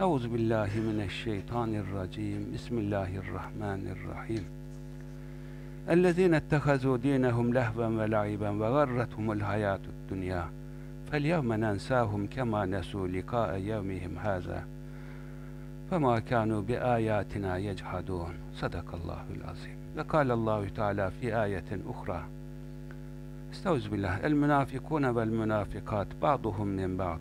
أعوذ بالله من الشيطان الرجيم. بسم الله الرحمن الرحيم. الذين اتخذوا دينهم لهوا ولعبا وغرتهم الحياة الدنيا فاليوم ننساهم كما نسوا لقاء يومهم هذا. فما كانوا بآياتنا يجحدون. صدق الله العظيم. وقال الله تعالى في آية أخرى استعوذ بالله. المنافقون والمنافقات بعضهم من بعض.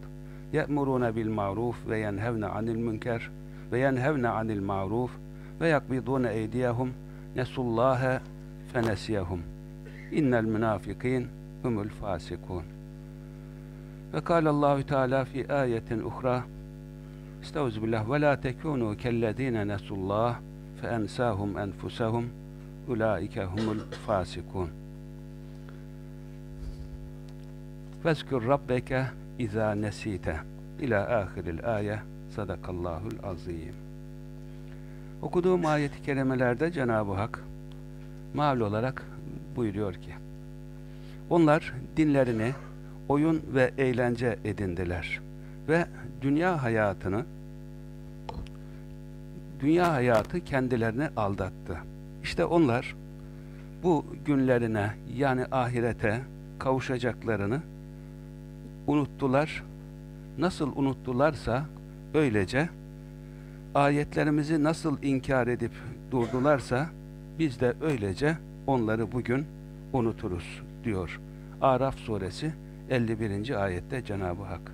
يأمرون بالمعروف وينهون عن المنكر وينهون عن المعروف ويقبضون أيديهم. نسوا الله فنسيهم. إن المنافقين هم الفاسقون. وقال الله تعالى في آية أخرى استعوذ بالله ولا تكونوا كالذين نسوا الله فأنساهم أنفسهم. أولئك هم الفاسقون. فاذكر ربك İza nesite ila ahiril ayet sadakallahul azim. Okuduğum ayet-i kerimelerde Cenab-ı Hak mal olarak buyuruyor ki onlar dinlerini oyun ve eğlence edindiler ve dünya hayatını dünya hayatı kendilerini aldattı. İşte onlar bu günlerine yani ahirete kavuşacaklarını unuttular. Nasıl unuttularsa öylece ayetlerimizi nasıl inkar edip durdularsa biz de öylece onları bugün unuturuz diyor. Araf suresi 51. ayette Cenab-ı Hak.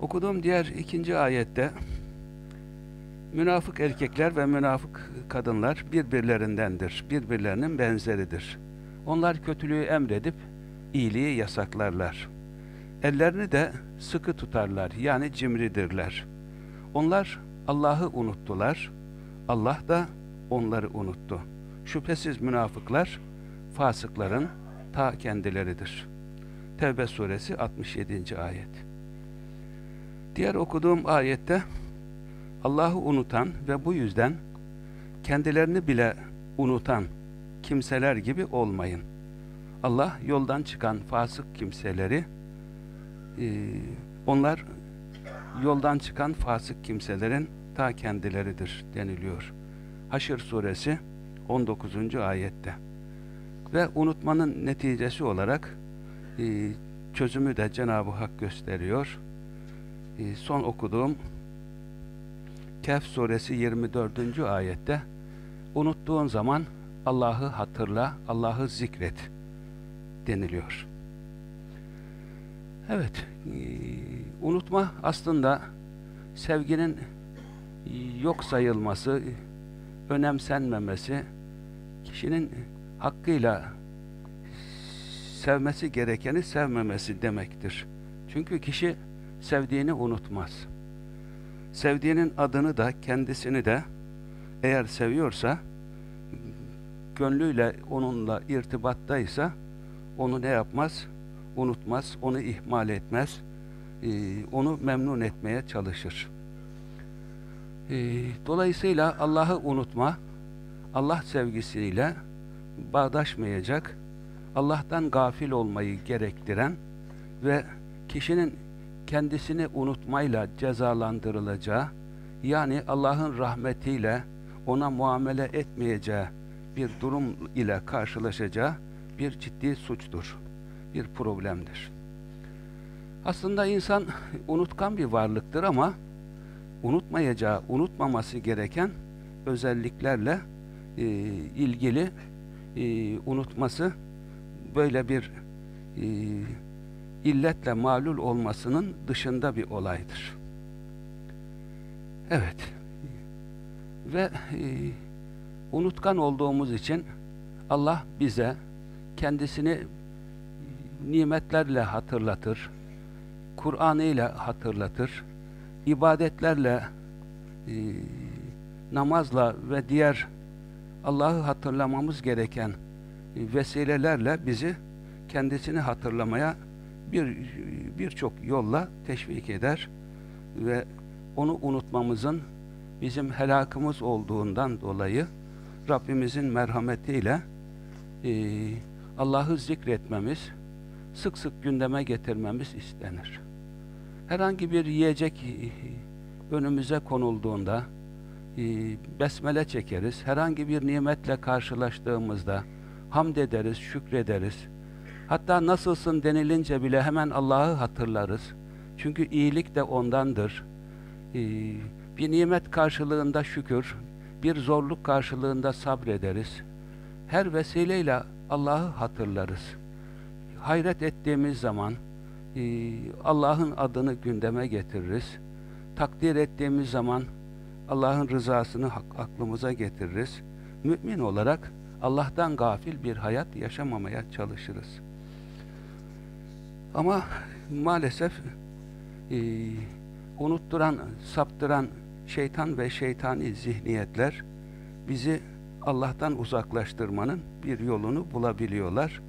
Okuduğum diğer ikinci ayette münafık erkekler ve münafık kadınlar birbirlerindendir. Birbirlerinin benzeridir. Onlar kötülüğü emredip iyiliği yasaklarlar. Ellerini de sıkı tutarlar, yani cimridirler. Onlar Allah'ı unuttular, Allah da onları unuttu. Şüphesiz münafıklar, fasıkların ta kendileridir. Tevbe suresi 67. ayet. Diğer okuduğum ayette, Allah'ı unutan ve bu yüzden kendilerini bile unutan kimseler gibi olmayın. Allah yoldan çıkan fasık kimseleri, ee, onlar yoldan çıkan fasık kimselerin ta kendileridir deniliyor. Haşr suresi 19. ayette. Ve unutmanın neticesi olarak e, çözümü de Cenab-ı Hak gösteriyor. E, son okuduğum Kehf suresi 24. ayette unuttuğun zaman Allah'ı hatırla, Allah'ı zikret deniliyor. Evet, e, unutma aslında sevginin yok sayılması, önemsenmemesi, kişinin hakkıyla sevmesi gerekeni sevmemesi demektir. Çünkü kişi sevdiğini unutmaz. Sevdiğinin adını da kendisini de eğer seviyorsa gönlüyle onunla irtibattaysa onu ne yapmaz? Unutmaz, onu ihmal etmez, e, onu memnun etmeye çalışır. E, dolayısıyla Allah'ı unutma, Allah sevgisiyle bağdaşmayacak, Allah'tan gafil olmayı gerektiren ve kişinin kendisini unutmayla cezalandırılacağı, yani Allah'ın rahmetiyle ona muamele etmeyeceği bir durum ile karşılaşacağı bir ciddi suçtur bir problemdir. Aslında insan unutkan bir varlıktır ama unutmayacağı, unutmaması gereken özelliklerle e, ilgili e, unutması böyle bir e, illetle malul olmasının dışında bir olaydır. Evet. Ve e, unutkan olduğumuz için Allah bize kendisini nimetlerle hatırlatır, Kur'an ile hatırlatır, ibadetlerle, e, namazla ve diğer Allah'ı hatırlamamız gereken vesilelerle bizi kendisini hatırlamaya bir birçok yolla teşvik eder ve onu unutmamızın bizim helakımız olduğundan dolayı Rabbimizin merhametiyle e, Allah'ı zikretmemiz, sık sık gündeme getirmemiz istenir. Herhangi bir yiyecek e, önümüze konulduğunda e, besmele çekeriz. Herhangi bir nimetle karşılaştığımızda hamd ederiz, şükrederiz. Hatta nasılsın denilince bile hemen Allah'ı hatırlarız. Çünkü iyilik de ondandır. Ee, bir nimet karşılığında şükür, bir zorluk karşılığında sabrederiz. Her vesileyle Allah'ı hatırlarız. Hayret ettiğimiz zaman e, Allah'ın adını gündeme getiririz. Takdir ettiğimiz zaman Allah'ın rızasını aklımıza getiririz. Mümin olarak Allah'tan gafil bir hayat yaşamamaya çalışırız. Ama maalesef e, unutturan, saptıran şeytan ve şeytani zihniyetler bizi Allah'tan uzaklaştırmanın bir yolunu bulabiliyorlar.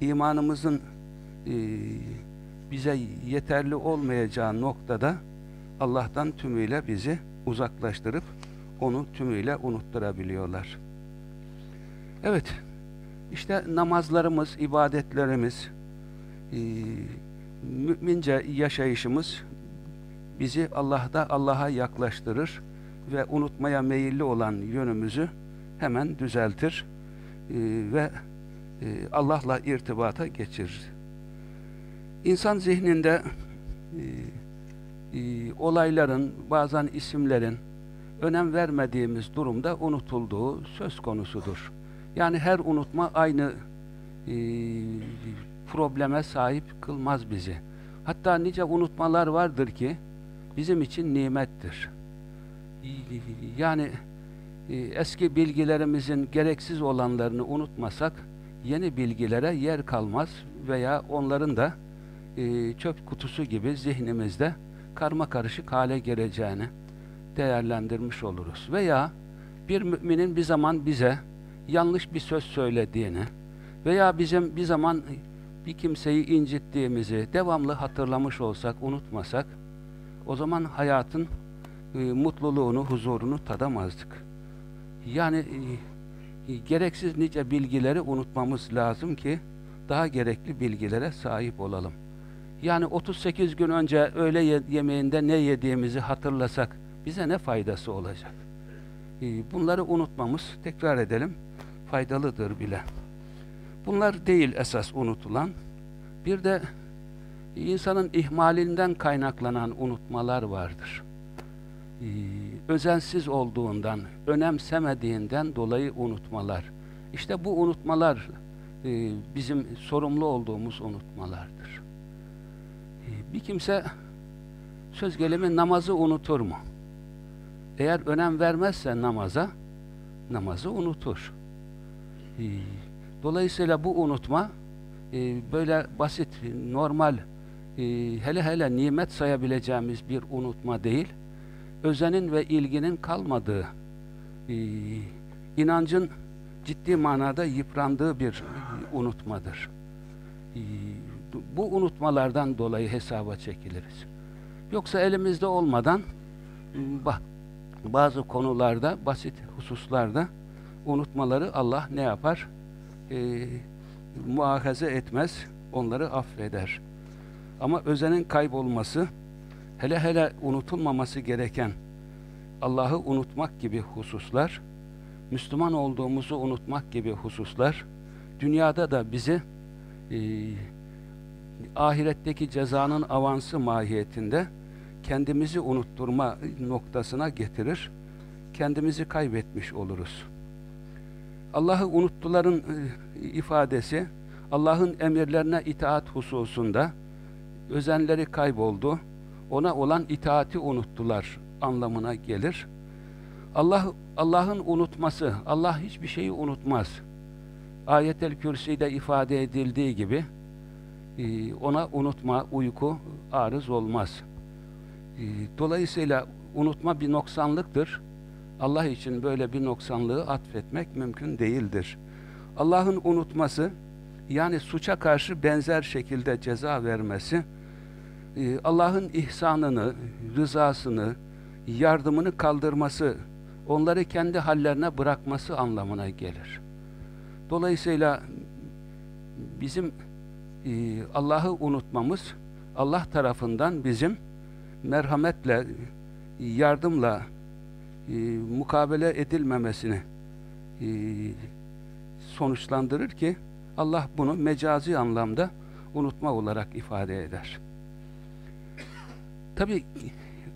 İmanımızın e, bize yeterli olmayacağı noktada Allah'tan tümüyle bizi uzaklaştırıp onu tümüyle unutturabiliyorlar. Evet, işte namazlarımız, ibadetlerimiz, e, mümince yaşayışımız bizi Allah'ta Allah'a yaklaştırır ve unutmaya meyilli olan yönümüzü hemen düzeltir e, ve Allah'la irtibata geçirir. İnsan zihninde e, e, olayların, bazen isimlerin önem vermediğimiz durumda unutulduğu söz konusudur. Yani her unutma aynı e, probleme sahip kılmaz bizi. Hatta nice unutmalar vardır ki bizim için nimettir. Yani e, eski bilgilerimizin gereksiz olanlarını unutmasak yeni bilgilere yer kalmaz veya onların da e, çöp kutusu gibi zihnimizde karma karışık hale geleceğini değerlendirmiş oluruz. Veya bir müminin bir zaman bize yanlış bir söz söylediğini veya bizim bir zaman bir kimseyi incittiğimizi devamlı hatırlamış olsak, unutmasak o zaman hayatın e, mutluluğunu, huzurunu tadamazdık. Yani e, gereksiz nice bilgileri unutmamız lazım ki daha gerekli bilgilere sahip olalım. Yani 38 gün önce öğle yemeğinde ne yediğimizi hatırlasak bize ne faydası olacak? E, bunları unutmamız, tekrar edelim, faydalıdır bile. Bunlar değil esas unutulan. Bir de insanın ihmalinden kaynaklanan unutmalar vardır. Ee, özensiz olduğundan, önemsemediğinden dolayı unutmalar. İşte bu unutmalar e, bizim sorumlu olduğumuz unutmalardır. Ee, bir kimse söz gelimi namazı unutur mu? Eğer önem vermezse namaza, namazı unutur. Ee, dolayısıyla bu unutma e, böyle basit, normal, e, hele hele nimet sayabileceğimiz bir unutma değil, özenin ve ilginin kalmadığı, e, inancın ciddi manada yıprandığı bir unutmadır. E, bu unutmalardan dolayı hesaba çekiliriz. Yoksa elimizde olmadan bazı konularda, basit hususlarda unutmaları Allah ne yapar? E, muahaze etmez, onları affeder. Ama özenin kaybolması, hele hele unutulmaması gereken Allah'ı unutmak gibi hususlar, Müslüman olduğumuzu unutmak gibi hususlar, dünyada da bizi e, ahiretteki cezanın avansı mahiyetinde kendimizi unutturma noktasına getirir, kendimizi kaybetmiş oluruz. Allah'ı unuttuların e, ifadesi Allah'ın emirlerine itaat hususunda özenleri kayboldu. Ona olan itaati unuttular anlamına gelir. Allah Allah'ın unutması, Allah hiçbir şeyi unutmaz. Ayet-el Kürsi'de ifade edildiği gibi e, ona unutma, uyku arız olmaz. E, dolayısıyla unutma bir noksanlıktır. Allah için böyle bir noksanlığı atfetmek mümkün değildir. Allah'ın unutması, yani suça karşı benzer şekilde ceza vermesi, Allah'ın ihsanını, rızasını, yardımını kaldırması, onları kendi hallerine bırakması anlamına gelir. Dolayısıyla bizim e, Allah'ı unutmamız, Allah tarafından bizim merhametle, yardımla e, mukabele edilmemesini e, sonuçlandırır ki Allah bunu mecazi anlamda unutma olarak ifade eder. Tabi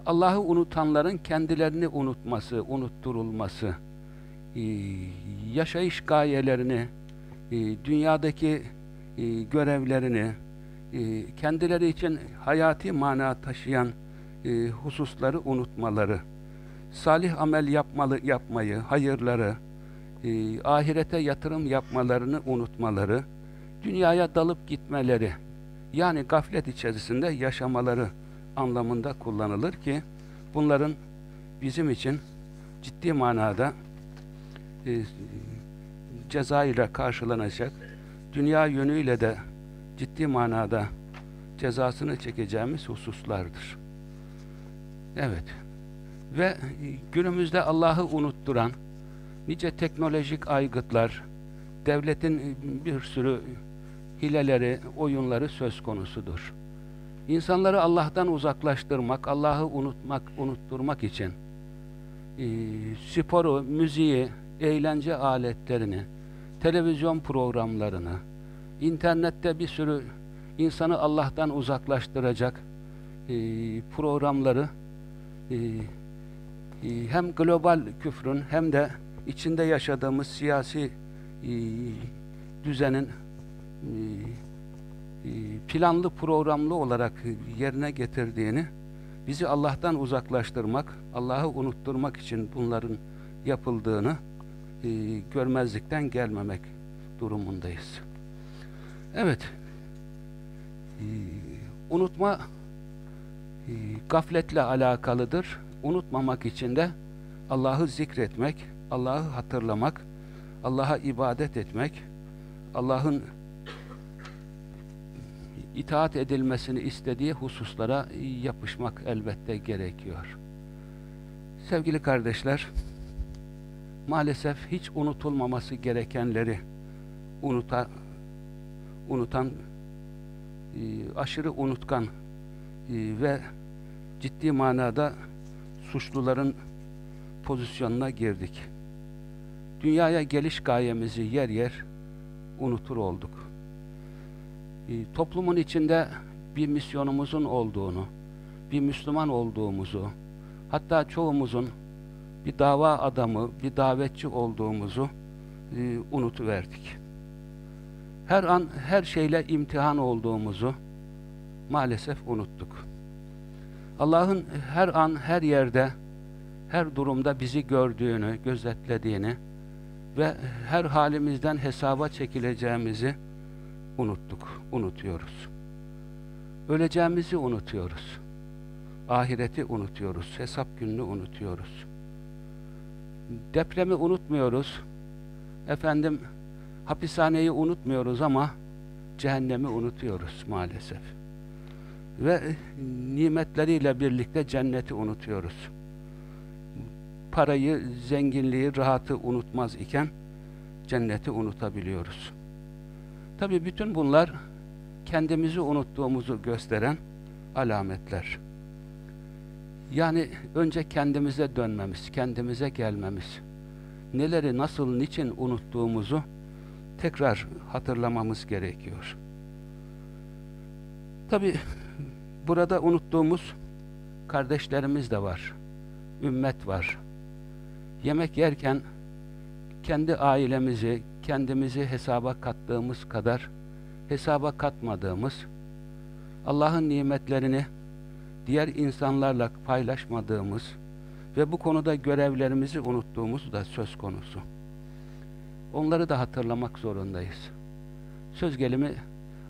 Allah'ı unutanların kendilerini unutması, unutturulması, e, yaşayış gayelerini, e, dünyadaki e, görevlerini, kendileri için hayati mana taşıyan hususları unutmaları, salih amel yapmalı, yapmayı, hayırları, ahirete yatırım yapmalarını unutmaları, dünyaya dalıp gitmeleri, yani gaflet içerisinde yaşamaları anlamında kullanılır ki bunların bizim için ciddi manada e, ceza ile karşılanacak, dünya yönüyle de ciddi manada cezasını çekeceğimiz hususlardır. Evet. Ve günümüzde Allah'ı unutturan nice teknolojik aygıtlar, devletin bir sürü hileleri, oyunları söz konusudur. İnsanları Allah'tan uzaklaştırmak, Allah'ı unutmak, unutturmak için e, sporu, müziği, eğlence aletlerini, televizyon programlarını, internette bir sürü insanı Allah'tan uzaklaştıracak e, programları e, e, hem global küfrün hem de içinde yaşadığımız siyasi e, düzenin e, planlı programlı olarak yerine getirdiğini bizi Allah'tan uzaklaştırmak, Allah'ı unutturmak için bunların yapıldığını e, görmezlikten gelmemek durumundayız. Evet, e, unutma e, gafletle alakalıdır. Unutmamak için de Allah'ı zikretmek, Allah'ı hatırlamak, Allah'a ibadet etmek, Allah'ın itaat edilmesini istediği hususlara yapışmak elbette gerekiyor. Sevgili kardeşler, maalesef hiç unutulmaması gerekenleri unuta, unutan, e, aşırı unutkan e, ve ciddi manada suçluların pozisyonuna girdik. Dünyaya geliş gayemizi yer yer unutur olduk toplumun içinde bir misyonumuzun olduğunu, bir Müslüman olduğumuzu, hatta çoğumuzun bir dava adamı, bir davetçi olduğumuzu e, unutuverdik. Her an her şeyle imtihan olduğumuzu maalesef unuttuk. Allah'ın her an her yerde, her durumda bizi gördüğünü, gözetlediğini ve her halimizden hesaba çekileceğimizi unuttuk, unutuyoruz. Öleceğimizi unutuyoruz. Ahireti unutuyoruz, hesap gününü unutuyoruz. Depremi unutmuyoruz. Efendim, hapishaneyi unutmuyoruz ama cehennemi unutuyoruz maalesef. Ve nimetleriyle birlikte cenneti unutuyoruz. Parayı, zenginliği, rahatı unutmaz iken cenneti unutabiliyoruz. Tabi bütün bunlar kendimizi unuttuğumuzu gösteren alametler. Yani önce kendimize dönmemiz, kendimize gelmemiz, neleri nasıl, niçin unuttuğumuzu tekrar hatırlamamız gerekiyor. Tabi burada unuttuğumuz kardeşlerimiz de var, ümmet var. Yemek yerken kendi ailemizi, kendimizi hesaba kattığımız kadar hesaba katmadığımız, Allah'ın nimetlerini diğer insanlarla paylaşmadığımız ve bu konuda görevlerimizi unuttuğumuz da söz konusu. Onları da hatırlamak zorundayız. Söz gelimi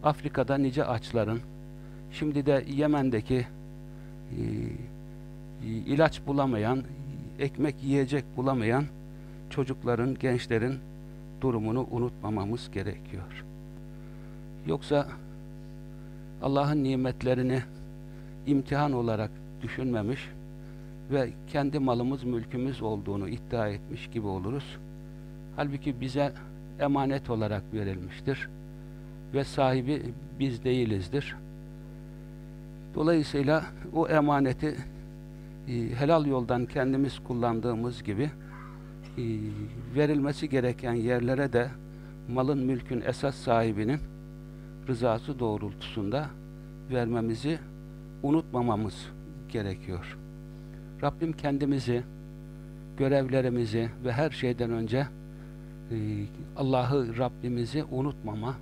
Afrika'da nice açların, şimdi de Yemen'deki e, ilaç bulamayan, ekmek yiyecek bulamayan çocukların, gençlerin durumunu unutmamamız gerekiyor. Yoksa Allah'ın nimetlerini imtihan olarak düşünmemiş ve kendi malımız, mülkümüz olduğunu iddia etmiş gibi oluruz. Halbuki bize emanet olarak verilmiştir ve sahibi biz değilizdir. Dolayısıyla o emaneti e, helal yoldan kendimiz kullandığımız gibi verilmesi gereken yerlere de malın mülkün esas sahibinin rızası doğrultusunda vermemizi unutmamamız gerekiyor. Rabbim kendimizi, görevlerimizi ve her şeyden önce e, Allah'ı Rabbimizi unutmama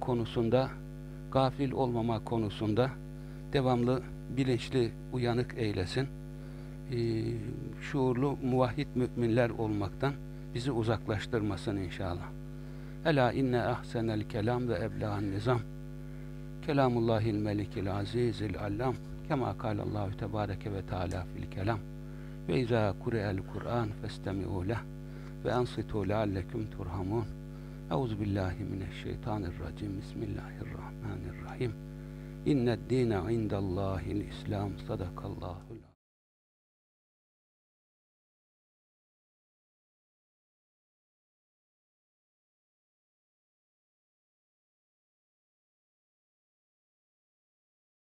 konusunda, gafil olmama konusunda devamlı bilinçli, uyanık eylesin. E, şuurlu, muvahhid müminler olmaktan bizi uzaklaştırmasın inşallah. Ela inne ahsenel kelam ve ebla'n nizam. Kelamullahil melikil azizil allam. Kema kâlallahu tebâreke ve teâlâ fil kelam. Ve izâ kure'el Kur'an festemi'û leh ve ansitû leallekum turhamun. Euzu billahi mineşşeytanirracim. Bismillahirrahmanirrahim. İnned dîne indallâhil İslam. Sadakallâhul